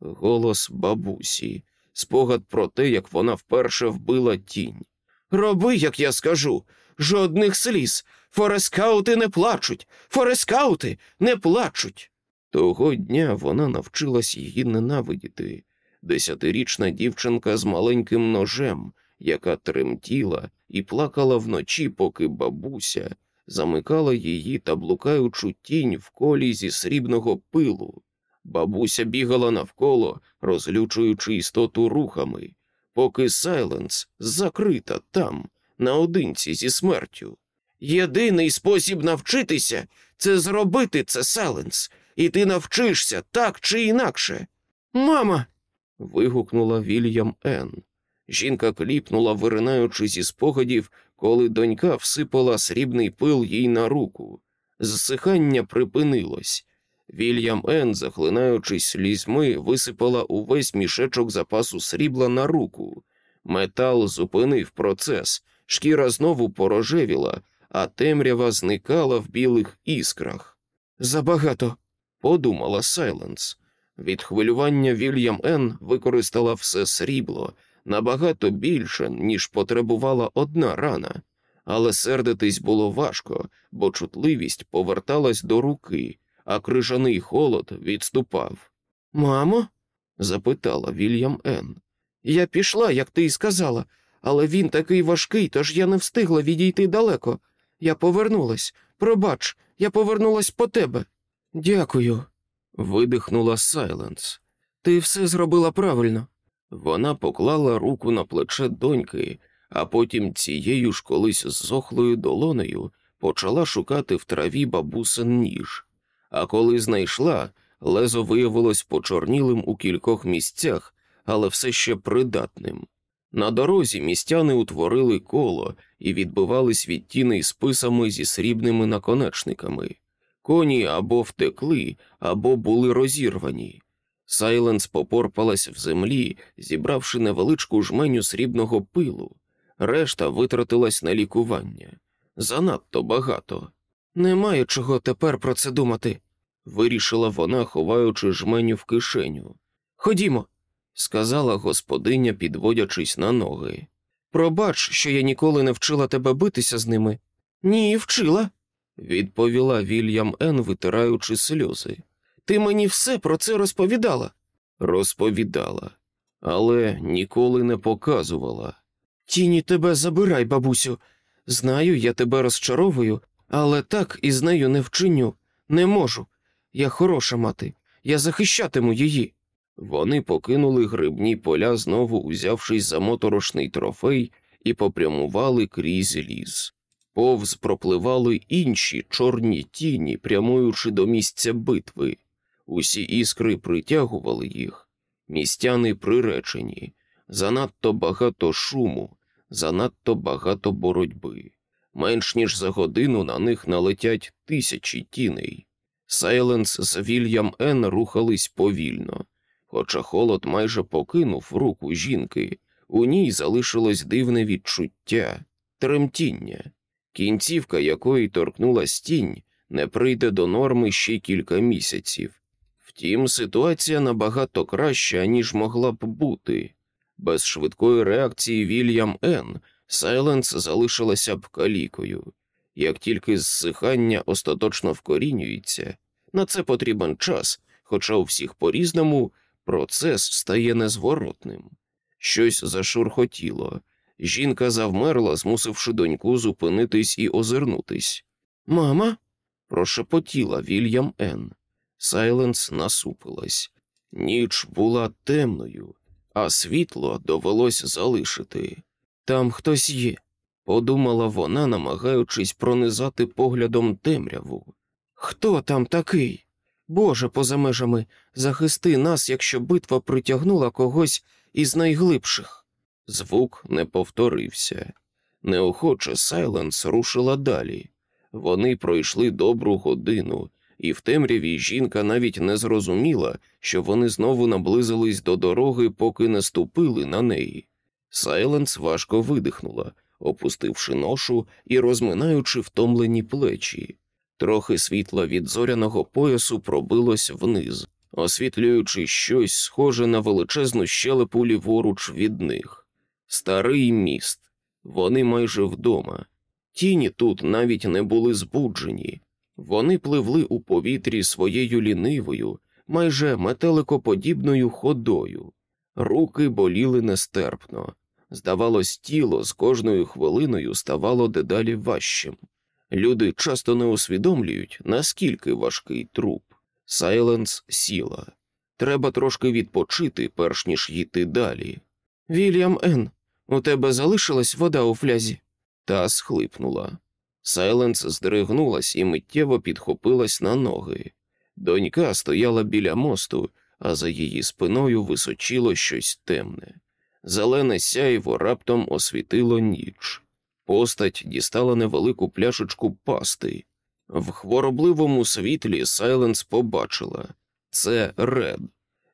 Голос бабусі, спогад про те, як вона вперше вбила тінь. Роби, як я скажу, жодних сліз. Форескаути не плачуть, форескаути не плачуть. Того дня вона навчилась її ненавидіти. Десятирічна дівчинка з маленьким ножем, яка тремтіла і плакала вночі, поки бабуся замикала її та блукаючу тінь в колі зі срібного пилу. Бабуся бігала навколо, розлючуючи істоту рухами, поки Сайленс закрита там, наодинці зі смертю. Єдиний спосіб навчитися це зробити це, Сайленс, і ти навчишся так чи інакше. Мама. вигукнула Вільям Енн. Жінка кліпнула, виринаючи зі спогадів, коли донька всипала срібний пил їй на руку. Зсихання припинилось. Вільям Енн, захлинаючись слізьми, висипала увесь мішечок запасу срібла на руку. Метал зупинив процес, шкіра знову порожевіла, а темрява зникала в білих іскрах. Забагато, подумала Сайленс. Від хвилювання Вільям Енн використала все срібло набагато більше, ніж потребувала одна рана, але сердитись було важко, бо чутливість поверталась до руки, а крижаний холод відступав. Мамо? запитала Вільям Енн. Я пішла, як ти й сказала, але він такий важкий, тож я не встигла відійти далеко. Я повернулась. Пробач, я повернулась по тебе. Дякую. видихнула Сайленс. Ти все зробила правильно. Вона поклала руку на плече доньки, а потім цією ж колись зохлою долонею почала шукати в траві бабусин ніж. А коли знайшла, лезо виявилось почорнілим у кількох місцях, але все ще придатним. На дорозі містяни утворили коло і відбивались від тіней списами зі срібними наконечниками. Коні або втекли, або були розірвані. Сайленс попорпалась в землі, зібравши невеличку жменю срібного пилу. Решта витратилась на лікування. Занадто багато. Немає чого тепер про це думати. вирішила вона, ховаючи жменю в кишеню. Ходімо, сказала господиня, підводячись на ноги. пробач, що я ніколи не вчила тебе битися з ними. Ні, вчила, відповіла Вільям Ен, витираючи сльози. Ти мені все про це розповідала. Розповідала, але ніколи не показувала. Тіні тебе забирай, бабусю. Знаю, я тебе розчаровую, але так із нею не вчиню. Не можу. Я хороша мати, я захищатиму її. Вони покинули грибні поля, знову узявшись за моторошний трофей, і попрямували крізь ліс. Повз пропливали інші чорні тіні, прямуючи до місця битви. Усі іскри притягували їх. Містяни приречені, занадто багато шуму, занадто багато боротьби. Менш ніж за годину на них налетять тисячі тіней. Сайленс з Вільям Ен рухались повільно, хоча холод майже покинув руку жінки, у ній залишилось дивне відчуття, тремтіння, кінцівка якої торкнулась тінь, не прийде до норми ще кілька місяців. Втім, ситуація набагато краща, ніж могла б бути. Без швидкої реакції Вільям Н. Сайленс залишилася б калікою. Як тільки зсихання остаточно вкорінюється, на це потрібен час, хоча у всіх по різному процес стає незворотним. Щось зашурхотіло. Жінка завмерла, змусивши доньку зупинитись і озирнутись. Мама? прошепотіла Вільям Н. Сайленс насупилась. Ніч була темною, а світло довелось залишити. Там хтось є, подумала вона, намагаючись пронизати поглядом темряву. Хто там такий? Боже, поза межами, захисти нас, якщо битва притягнула когось із найглибших. Звук не повторився. Неохоче Сайленс рушила далі. Вони пройшли добру годину, і в темряві жінка навіть не зрозуміла, що вони знову наблизились до дороги, поки не ступили на неї. Сайленс важко видихнула, опустивши ношу і розминаючи втомлені плечі. Трохи світла від зоряного поясу пробилось вниз, освітлюючи щось схоже на величезну щелепу ліворуч від них. Старий міст. Вони майже вдома. Тіні тут навіть не були збуджені. Вони пливли у повітрі своєю лінивою, майже метеликоподібною ходою. Руки боліли нестерпно. Здавалось, тіло з кожною хвилиною ставало дедалі важчим. Люди часто не усвідомлюють, наскільки важкий труп. Сайленс сіла. Треба трошки відпочити, перш ніж йти далі. Вільям Н., у тебе залишилась вода у флязі? Та схлипнула. Сайленс здригнулась і миттєво підхопилась на ноги. Донька стояла біля мосту, а за її спиною височило щось темне. Зелене сяйво раптом освітило ніч. Постать дістала невелику пляшечку пасти. В хворобливому світлі Сайленс побачила це Ред.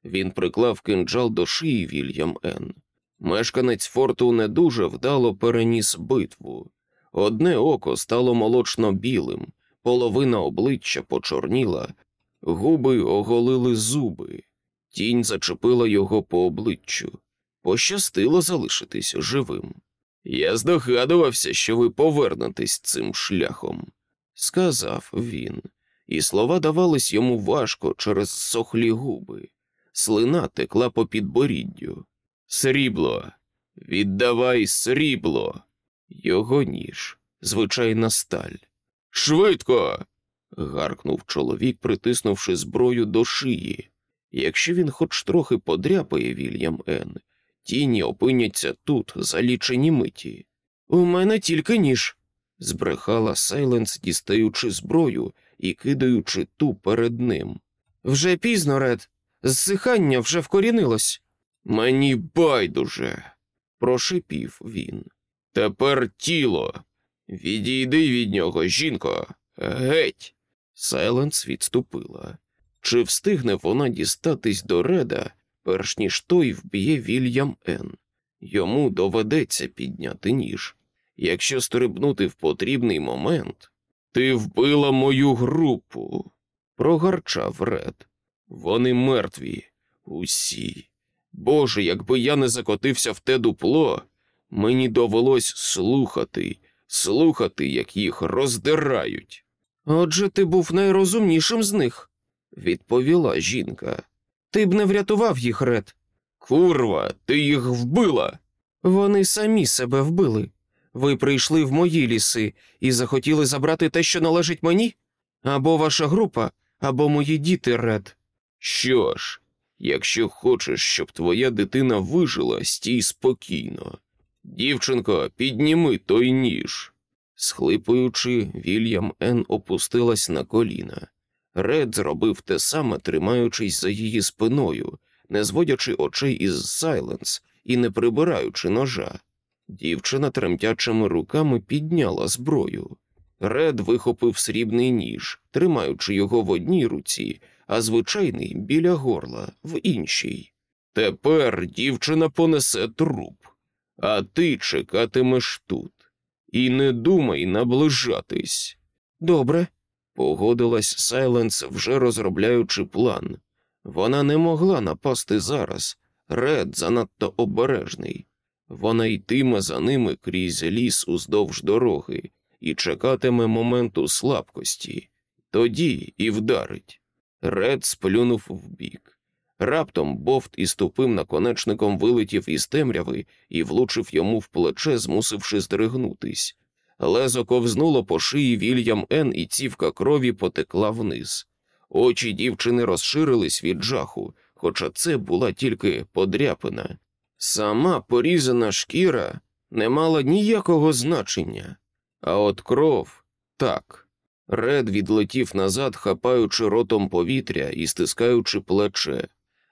Він приклав кинджал до шиї Вільям Н. Мешканець форту не дуже вдало переніс битву. Одне око стало молочно білим, половина обличчя почорніла, губи оголили зуби, тінь зачепила його по обличчю. Пощастило залишитись живим. Я здогадувався, що ви повернетесь цим шляхом, сказав він, і слова давались йому важко через сохлі губи. Слина текла по підборіддю. Срібло, віддавай срібло. Його ніж, звичайна сталь. Швидко. гаркнув чоловік, притиснувши зброю до шиї. Якщо він хоч трохи подряпає Вільям Н., тіні опиняться тут за лічені миті. У мене тільки ніж, збрехала Сайленс, дістаючи зброю і кидаючи ту перед ним. Вже пізно, Ред, зсихання вже вкорінилось. Мені байдуже, прошипів він. Тепер тіло. Відійди від нього, жінко, геть. Сайленс відступила. Чи встигне вона дістатись до реда, перш ніж той вб'є Вільям Н? Йому доведеться підняти ніж. Якщо стрибнути в потрібний момент, ти вбила мою групу, прогарчав Ред. Вони мертві, усі. Боже, якби я не закотився в те дупло, мені довелось слухати, слухати, як їх роздирають. Отже, ти був найрозумнішим з них, відповіла жінка. Ти б не врятував їх, Ред. Курва, ти їх вбила. Вони самі себе вбили. Ви прийшли в мої ліси і захотіли забрати те, що належить мені? Або ваша група, або мої діти, Ред. Що ж, якщо хочеш, щоб твоя дитина вижила, стій спокійно. Дівчинко, підніми той ніж. Схлипуючи, Вільям Ен опустилась на коліна. Ред зробив те саме, тримаючись за її спиною, не зводячи очей із Сайленс і не прибираючи ножа. Дівчина тремтячими руками підняла зброю. Ред вихопив срібний ніж, тримаючи його в одній руці, а звичайний біля горла в іншій. Тепер дівчина понесе труп, а ти чекатимеш тут. І не думай наближатись. Добре, погодилась Сайленс, вже розробляючи план. Вона не могла напасти зараз. Ред занадто обережний. Вона йтиме за ними крізь ліс уздовж дороги і чекатиме моменту слабкості, тоді і вдарить. Ред сплюнув вбік. Раптом бовт із тупим наконечником вилетів із темряви і влучив йому в плече, змусивши здригнутись. Лезо ковзнуло по шиї Вільям Ен, і цівка крові потекла вниз. Очі дівчини розширились від жаху, хоча це була тільки подряпина. Сама порізана шкіра не мала ніякого значення, а от кров так. Ред відлетів назад, хапаючи ротом повітря і стискаючи плече.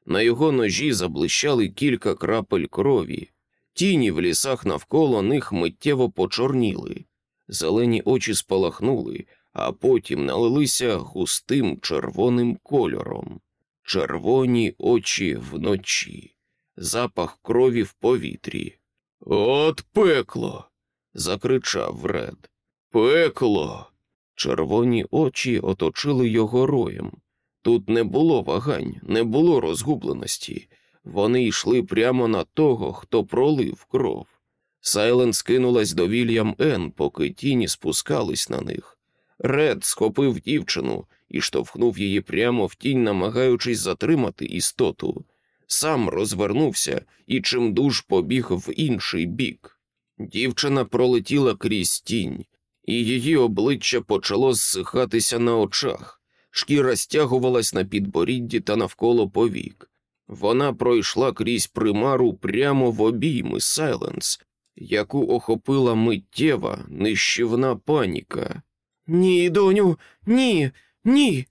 На його ножі заблищали кілька крапель крові, тіні в лісах навколо них миттєво почорніли, зелені очі спалахнули, а потім налилися густим червоним кольором, червоні очі вночі, запах крові в повітрі. От пекло. закричав Ред. Пекло. Червоні очі оточили його роєм. Тут не було вагань, не було розгубленості. Вони йшли прямо на того, хто пролив кров. Сайлен скинулась до Вільям Ен, поки тіні спускались на них. Ред схопив дівчину і штовхнув її прямо в тінь, намагаючись затримати істоту. Сам розвернувся і чимдуж побіг в інший бік. Дівчина пролетіла крізь тінь, і її обличчя почало зсихатися на очах. Шкіра стягувалась на підборідді та навколо повік. Вона пройшла крізь примару прямо в обійми Сайленс, яку охопила миттєва нищівна паніка. Ні, доню, ні, ні.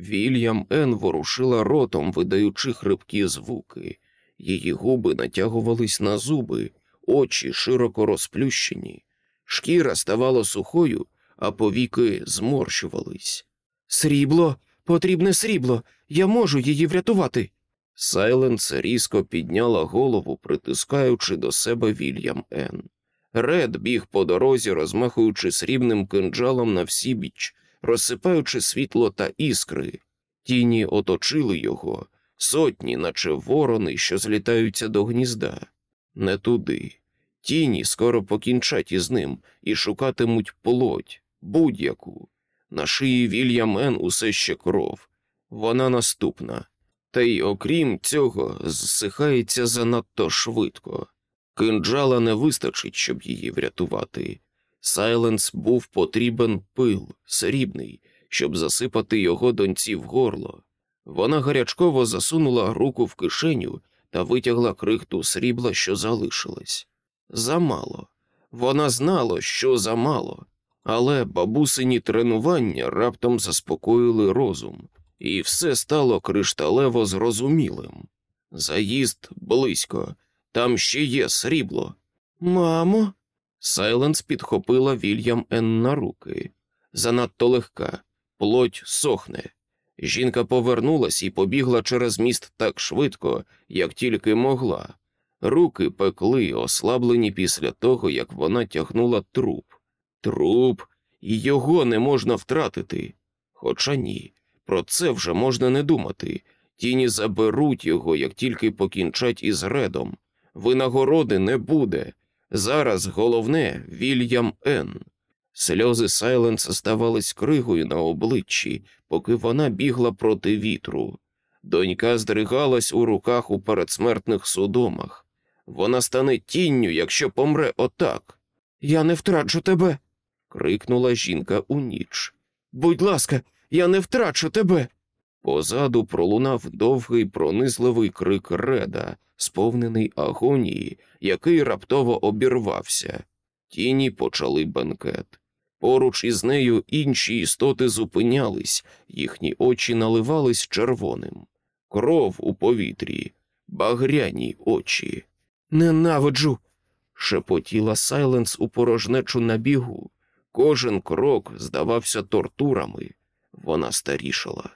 Вільям Ен ворушила ротом, видаючи хрипкі звуки. Її губи натягувались на зуби, очі широко розплющені. Шкіра ставала сухою, а повіки зморщувались. Срібло, потрібне срібло. Я можу її врятувати. Сайленс різко підняла голову, притискаючи до себе Вільям Ен. Ред біг по дорозі, розмахуючи срібним кинджалом на всі біч, розсипаючи світло та іскри. Тіні оточили його, сотні, наче ворони, що злітаються до гнізда. Не туди. Тіні скоро покінчать із ним і шукатимуть плоть, будь-яку. На шиї Вільям Ен усе ще кров. Вона наступна. Та й окрім цього, зсихається занадто швидко. Кинджала не вистачить, щоб її врятувати. Сайленс був потрібен пил, срібний, щоб засипати його доньці в горло. Вона гарячково засунула руку в кишеню та витягла крихту срібла, що залишилась. Замало. Вона знала, що замало, але бабусині тренування раптом заспокоїли розум, і все стало кришталево зрозумілим. Заїзд близько, там ще є срібло. Мамо. Сайленс підхопила Вільям Ен на руки. Занадто легка, плоть сохне. Жінка повернулась і побігла через міст так швидко, як тільки могла. Руки пекли, ослаблені після того, як вона тягнула труп. Труп, і його не можна втратити. Хоча ні, Про це вже можна не думати. Тіні заберуть його, як тільки покінчать із редом. Винагороди не буде. Зараз головне Вільям Н. Сльози Сайленс здавались кригою на обличчі, поки вона бігла проти вітру. Донька здригалась у руках у передсмертних судомах. Вона стане тінню, якщо помре отак. Я не втрачу тебе. крикнула жінка у ніч. Будь ласка, я не втрачу тебе. Позаду пролунав довгий пронизливий крик Реда, сповнений агонії, який раптово обірвався. Тіні почали бенкет. Поруч із нею інші істоти зупинялись, їхні очі наливались червоним. Кров у повітрі, багряні очі. Ненавиджу. Шепотіла Сайленс у порожнечу на бігу. Кожен крок здавався тортурами. Вона старішала.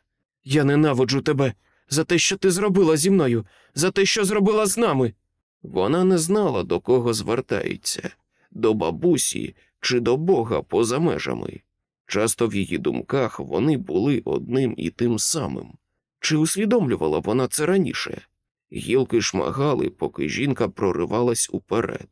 Я ненавиджу тебе за те, що ти зробила зі мною, за те, що зробила з нами. Вона не знала, до кого звертається до бабусі чи до Бога поза межами. Часто в її думках вони були одним і тим самим. Чи усвідомлювала вона це раніше? Гілки шмагали, поки жінка проривалась уперед.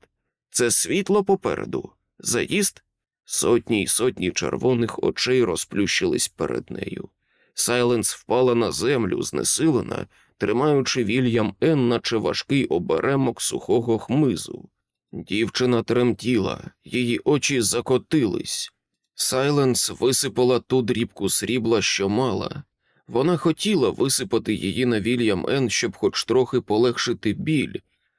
Це світло попереду, заїзд. Сотні й сотні червоних очей розплющились перед нею. Сайленс впала на землю, знесилена, тримаючи Вільям Ен, наче важкий оберемок сухого хмизу. Дівчина тремтіла, її очі закотились. Сайленс висипала ту дрібку срібла, що мала. Вона хотіла висипати її на Вільям Ен, щоб хоч трохи полегшити біль,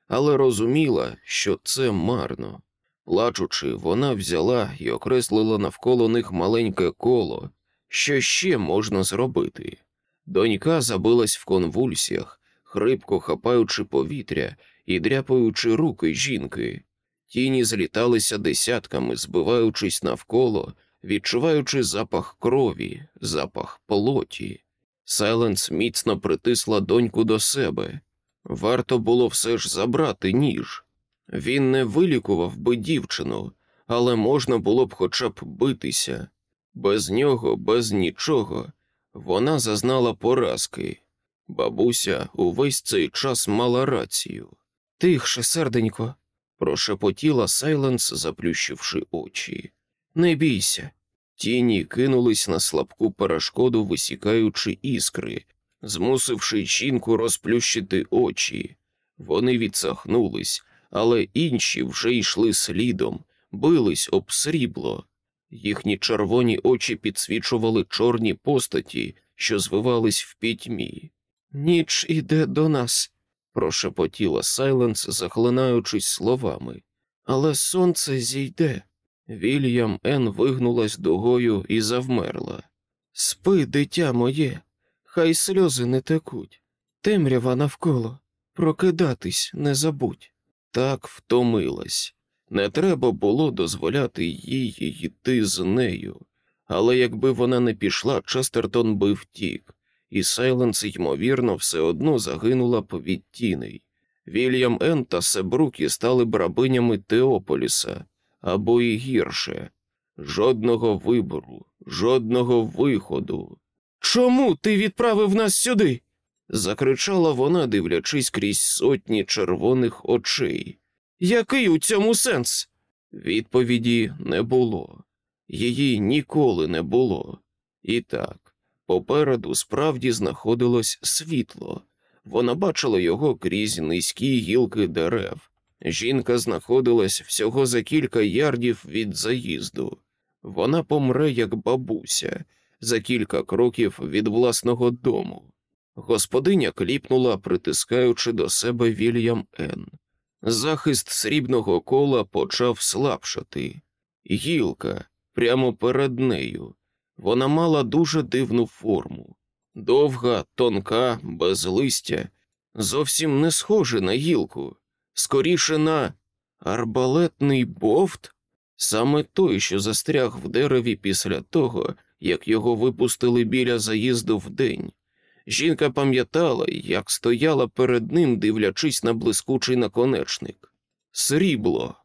але розуміла, що це марно. Плачучи, вона взяла і окреслила навколо них маленьке коло. Що ще можна зробити? Донька забилась в конвульсіях, хрипко хапаючи повітря і дряпаючи руки жінки. Тіні зліталися десятками, збиваючись навколо, відчуваючи запах крові, запах плоті. Сайленс міцно притисла доньку до себе. Варто було все ж забрати ніж. Він не вилікував би дівчину, але можна було б хоча б битися. Без нього, без нічого, вона зазнала поразки. Бабуся увесь цей час мала рацію. Тихше, серденько, прошепотіла Сайленс, заплющивши очі. не бійся. Тіні кинулись на слабку перешкоду, висікаючи іскри, змусивши жінку розплющити очі. Вони відсахнулись, але інші вже йшли слідом, бились об срібло. Їхні червоні очі підсвічували чорні постаті, що звивались в пітьмі. Ніч іде до нас, прошепотіла Сайленс, захлинаючись словами. Але сонце зійде. Вільям Ен вигнулась дугою і завмерла. Спи, дитя моє, хай сльози не текуть. Темрява навколо. Прокидатись не забудь. Так втомилась. Не треба було дозволяти їй йти з нею. Але якби вона не пішла, Честертон би втік, і Сайленс, ймовірно, все одно загинула б від тіней. Вільям Ен та Себрукі стали б рабинями Теополіса або і гірше. Жодного вибору, жодного виходу. Чому ти відправив нас сюди? закричала вона, дивлячись крізь сотні червоних очей. Який у цьому сенс? Відповіді не було, її ніколи не було. І так, попереду справді знаходилось світло. Вона бачила його крізь низькі гілки дерев. Жінка знаходилась всього за кілька ярдів від заїзду. Вона помре, як бабуся, за кілька кроків від власного дому. Господиня кліпнула, притискаючи до себе Вільям Н. Захист срібного кола почав слабшати. Гілка прямо перед нею. Вона мала дуже дивну форму. Довга, тонка, без листя, зовсім не схожа на гілку, скоріше на арбалетний бовт, саме той, що застряг в дереві після того, як його випустили біля заїзду вдень. Жінка пам'ятала, як стояла перед ним, дивлячись на блискучий наконечник. Срібло.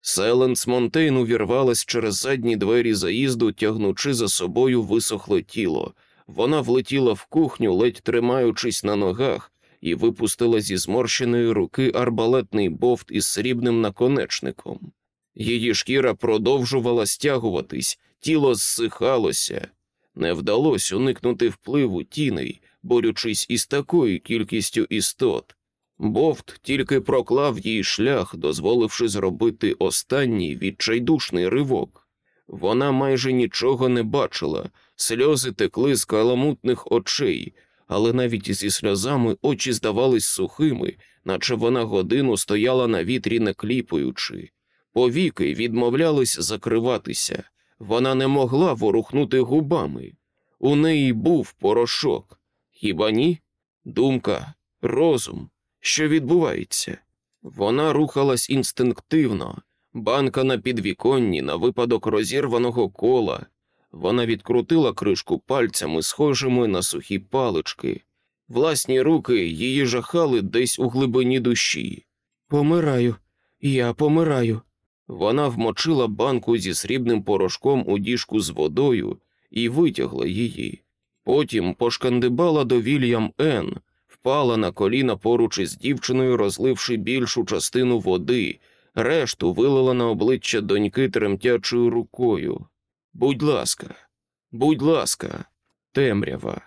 Селенс Монтейн увірвалась через задні двері заїзду, тягнучи за собою висохле тіло. Вона влетіла в кухню, ледь тримаючись на ногах, і випустила зі зморщеної руки арбалетний бовт із срібним наконечником. Її шкіра продовжувала стягуватись, тіло зсихалося. Не вдалося уникнути впливу тіней, борючись із такою кількістю істот. Бовт тільки проклав їй шлях, дозволивши зробити останній відчайдушний ривок. Вона майже нічого не бачила, сльози текли з каламутних очей, але навіть зі сльозами очі здавались сухими, наче вона годину стояла на вітрі, не кліпаючи. Повіки відмовлялись закриватися, вона не могла ворухнути губами. У неї був порошок. Хіба ні? Думка, розум, що відбувається? Вона рухалась інстинктивно, банка на підвіконні на випадок розірваного кола. Вона відкрутила кришку пальцями, схожими на сухі палички. Власні руки її жахали десь у глибині душі. Помираю, я помираю. Вона вмочила банку зі срібним порошком у діжку з водою і витягла її. Потім пошкандибала до Вільям Н, впала на коліна поруч із дівчиною, розливши більшу частину води, решту вилила на обличчя доньки тремтячою рукою. Будь ласка, будь ласка, темрява.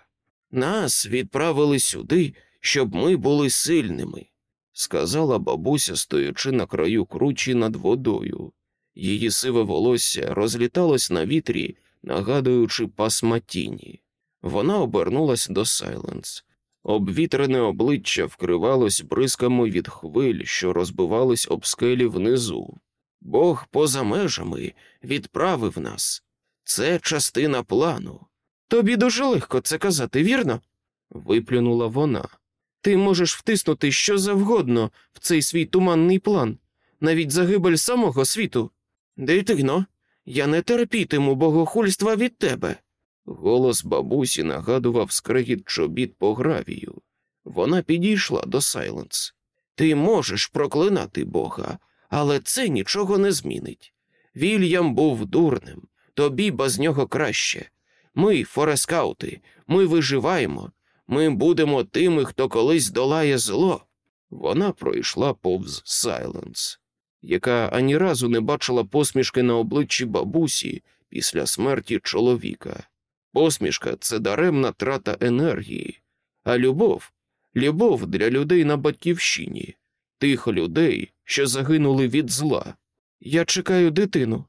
Нас відправили сюди, щоб ми були сильними, сказала бабуся, стоячи на краю кручі над водою. Її сиве волосся розліталось на вітрі, нагадуючи пасма тіні. Вона обернулась до Сайленс. Обвітрене обличчя вкривалось бризками від хвиль, що розбивались об скелі внизу. Бог поза межами відправив нас. Це частина плану. Тобі дуже легко це казати, вірно? виплюнула вона. Ти можеш втиснути що завгодно в цей свій туманний план, навіть загибель самого світу. Дитино, я не терпітиму богохульства від тебе. Голос бабусі нагадував скрегіт чобіт по гравію. Вона підійшла до Сайленс. Ти можеш проклинати Бога, але це нічого не змінить. Вільям був дурним, тобі без нього краще. Ми, форескаути, ми виживаємо, ми будемо тими, хто колись долає зло. Вона пройшла повз Сайленс, яка ані разу не бачила посмішки на обличчі бабусі після смерті чоловіка. Посмішка це даремна трата енергії, а любов любов для людей на батьківщині, тих людей, що загинули від зла. Я чекаю дитину,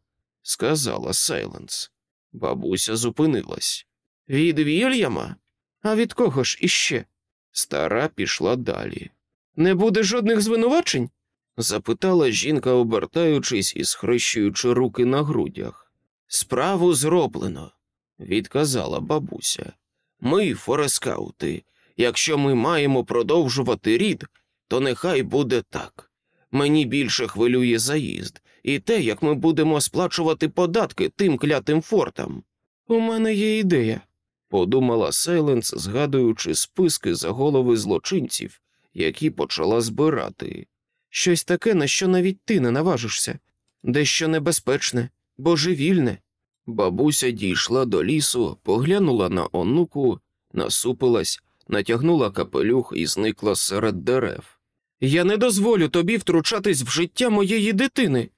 сказала Сайленс. Бабуся зупинилась. Від Вільяма? А від кого ж іще? Стара пішла далі. Не буде жодних звинувачень? запитала жінка, обертаючись і схрещуючи руки на грудях. Справу зроблено, відказала бабуся. Ми, форескаути, якщо ми маємо продовжувати рід, то нехай буде так. Мені більше хвилює заїзд і те, як ми будемо сплачувати податки тим клятим фортам. У мене є ідея, подумала Сейленс, згадуючи списки за голови злочинців, які почала збирати. Щось таке, на що навіть ти не наважишся, дещо небезпечне, божевільне. Бабуся дійшла до лісу, поглянула на онуку, насупилась, натягнула капелюх і зникла серед дерев. Я не дозволю тобі втручатись в життя моєї дитини.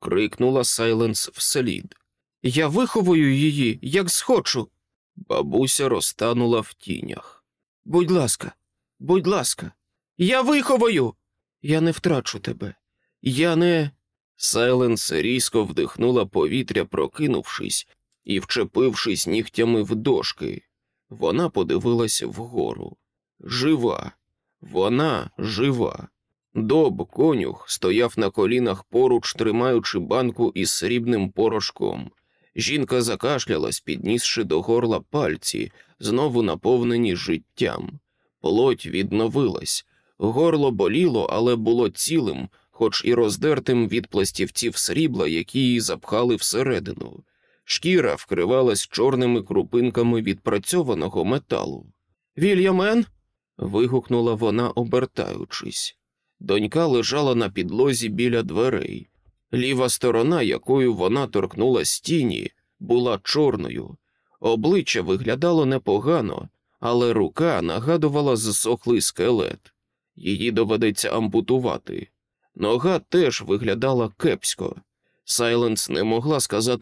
Крикнула Сайленс вслід. Я виховую її, як схочу. Бабуся розтанула в тінях. Будь ласка, будь ласка, я виховую. Я не втрачу тебе. Я не. Сайленс різко вдихнула повітря, прокинувшись і вчепившись нігтями в дошки. Вона подивилася вгору. Жива, вона жива. Доб конюх стояв на колінах поруч, тримаючи банку із срібним порошком. Жінка закашлялась, піднісши до горла пальці, знову наповнені життям. Плоть відновилась. Горло боліло, але було цілим, хоч і роздертим від пластівців срібла, які її запхали всередину. Шкіра вкривалась чорними крупинками відпрацьованого металу. Вільямен. вигукнула вона, обертаючись. Донька лежала на підлозі біля дверей. Ліва сторона, якою вона торкнула стіні, була чорною. Обличчя виглядало непогано, але рука нагадувала засохлий скелет. Її доведеться ампутувати. Нога теж виглядала кепсько. Сайленс не могла сказати